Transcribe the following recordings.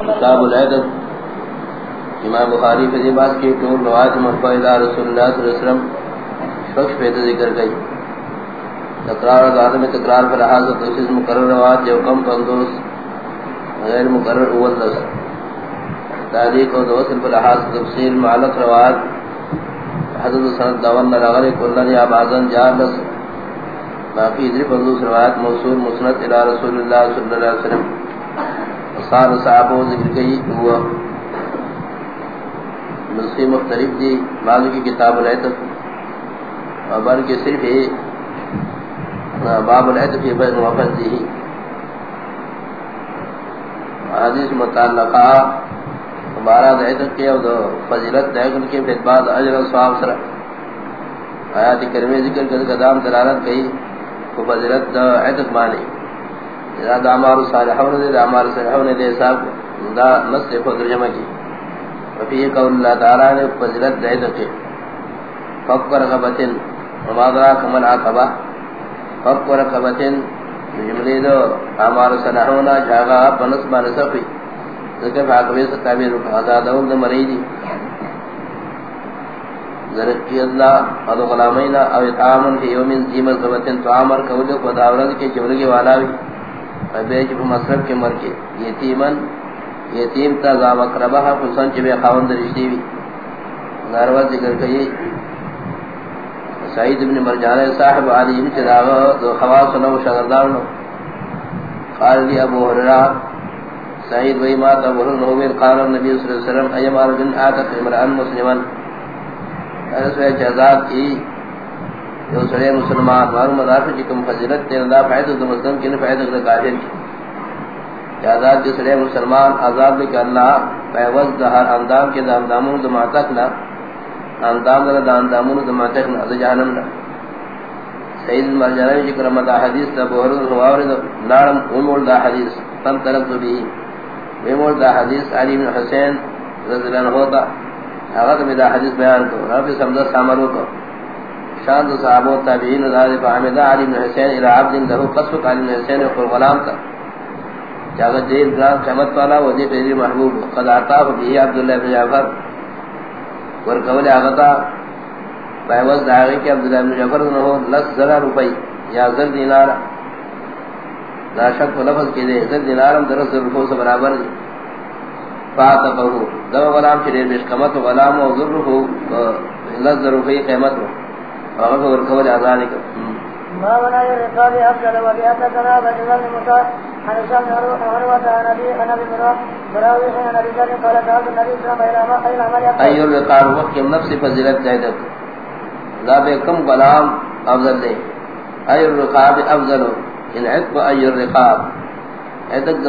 کتاب العدد امام بخاری فضی باس کی ٹور روایت مرفع الہ رسول اللہ صلی اللہ علیہ وسلم شخص پیدا ذکر گئی۔ تقرار و آدم تقرار پر لحاظ دوسیز مقرر روایت جو کم پندوس غیر مقرر اول دس تعلیق و دوسل پر لحاظ تفصیل معلق روایت، حضرت سند دون لغر کلن یا بعضن جار لس باقی ادری پندوس روایت موصول مسند الہ رسول اللہ صلی اللہ علیہ وسلم۔ سال صحابہ ذکر کئی ہوا؟ نسخی مختلف دی بعض کی کتاب العتف اور بل کے صرف ہی باب العتف کی بین وفت دی حدیث متعلقہ ہمارا عتف کے اور فضیلت دیکھن کے پھر بعد اجر و ثواب سر آیات کریمہ ذکر کر قدام دلالت کئی کو فضیلت عتف مانی دا دامار صالحون دے دامار صالحون دے صاحب دا نص کو ترجمہ کی. وفی قول اللہ تعالی نے فضیلت دے دے فقر غبتن وما ذاك من عقبہ. فقر غبتن جملے دو دامار صالحون جاگا بنسب نسفی ذکر فاقوی سے تعبیر رکھا دون مریدی. ذرقی اللہ ادو غلامین او اطعامن فی یومن زیمت غبتن تو عامر کولو کو داورد کے جملے کے والا بھی بیچ په مصرف کې مرکه یتیمن یتیم تا ذا مقربہ حسن چې به خاوند رشتي وي ناروا ذکر کوي سعید ابن مرجان صاحب علی ابن چراغ دو خواص نو شاگردان قال لي ابو هريره سعید وی ما تا ورن نو ویل، قال نبی صلی اللہ علیہ وسلم ايما رجل اتى امرا مسلمان۔ ایسے جزات کی جو سڑے مسلمان وار مدافع جکم فضیلت تے دا فائدہ تو مسلم کن فائدہ دا کافر کی۔ جازاد جو سڑے مسلمان عذاب لے کہ اللہ پیوز دا ہر اندام کے دام دامون دا معتق نا۔ اندام دا دام دامون دا معتق نا دا جہنم نا۔ سید مرجانوی جی جکر مدہ حدیث دا بہرد رواور دا لارم امول دا حدیث تن طرف تو بھی۔ امول دا حدیث علی بن حسین رضی اللہ عنہ ہوتا اگر دا حدیث بیان کو رفی سمدہ سامرو کو۔ شان دو صحابہ تابعین و ذات فہمدہ علی بن حسین الى عبد له قصف علی بن حسین اور غلام تھا جاگہ دیر گرام قیمت والا وہ دے تیری محبوب۔ قد عطا بھی عبداللہ بن جعفر۔ اور قول آغتا بہوز داغی کہ عبداللہ بن جعفر نہ ہو لس ذرا روپی یا زر دینار۔ لا شک و لفظ کی دے زر دینارم درس ذر روپو سے برابر دی فاتقہو دو غلام چلے بیش قمت غلام و ذر روپو لس ذر روپی قیمت رو هغه ورکول اذان کړ ما ونا يرقاب افضل وبيات كما بدل المتا عن شام ہے نبی قال الرقاب وقت نفس فضیلت زائد لا بے کم غلام افضل الرقاب افضل. الرقاب.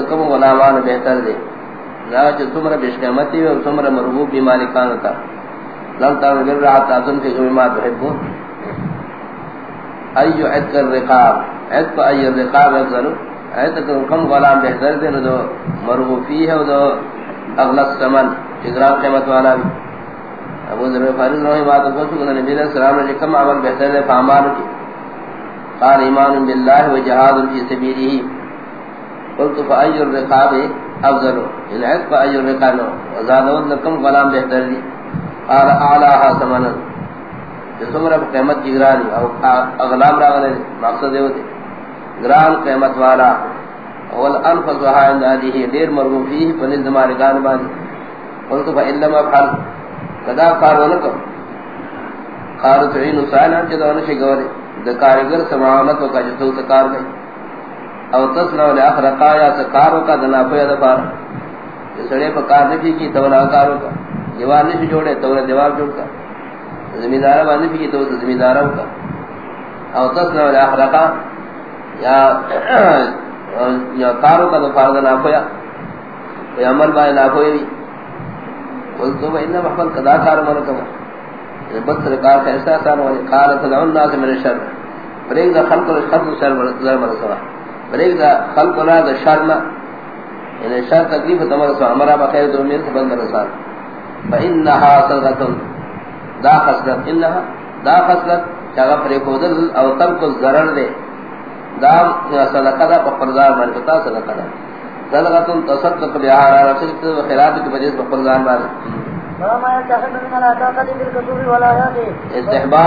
کم غلامان بہتر دے. لا جو تمرا بیش قیمتی اور تمرا مرغوب مالکان ایو عدق الرقاب. عدق ایو الرقاب افضل عدق کم غلام بہتر دے نو دو مرغو فی ہے دو اغلق سمن. چگرام قیمت والا بھی. ابو ذر فارض روحی بات کو کہ نبی علیہ السلام نے کم عمل بہتر دے فامال کی. قال، ایمان باللہ و جہاد فی سبیلہ. قلت فایو الرقاب افضل ان عدق ایو الرقاب یعنی وزادون کم غلام بہتر دی. قال اعلاها ثمنا. جسمر قیمت کی گرانی او اغلام راغلے مقصد ہے ہوتے گران قیمت والا، اول انفض عند هذه دیر مرغوب فيه فنل دمار گان بان قلت فإنما فعل کدا کارون کو قال تعين سانا جدون سے گورے د کارگر سماونت کا جتو تکار گئی۔ او تصنع لاخرقا یا سکارو کا، دنا پیا دفار سڑے پکار نہیں کی، تولا کارو کا۔ دیوار نہیں جوڑے، تولا دیوار جوڑتا زمیندار باندې کی تو زمینداروں کا او تصنع الاخلاق یا یا کارو کا تو فرض نہ ہویا یا عمل با نہ ہوئی قل تو ان محمد قضا کار مر کما بس سرکار کا ایسا کار ہے قال تدعو الناس من الشر بریک دا خلق الخلق شر زر مر سوا بریک دا خلق لا دا شر نہ ان یعنی شر تکلیف تمہارا سو ہمارا بخیر تو میرے سے بند رسال فانها صدقه دا خصلت انها دا خصلت چاگا پرے کودل او ترک الزرر دے۔ دا صدقہ دا پا پردار مرکتا صدقہ دا۔ صدقۃ تصدق بها على رسلت خیرات کی سے بخل زان بار وما يتخذ من العتاقة بالكسور ولا يأتي استحباب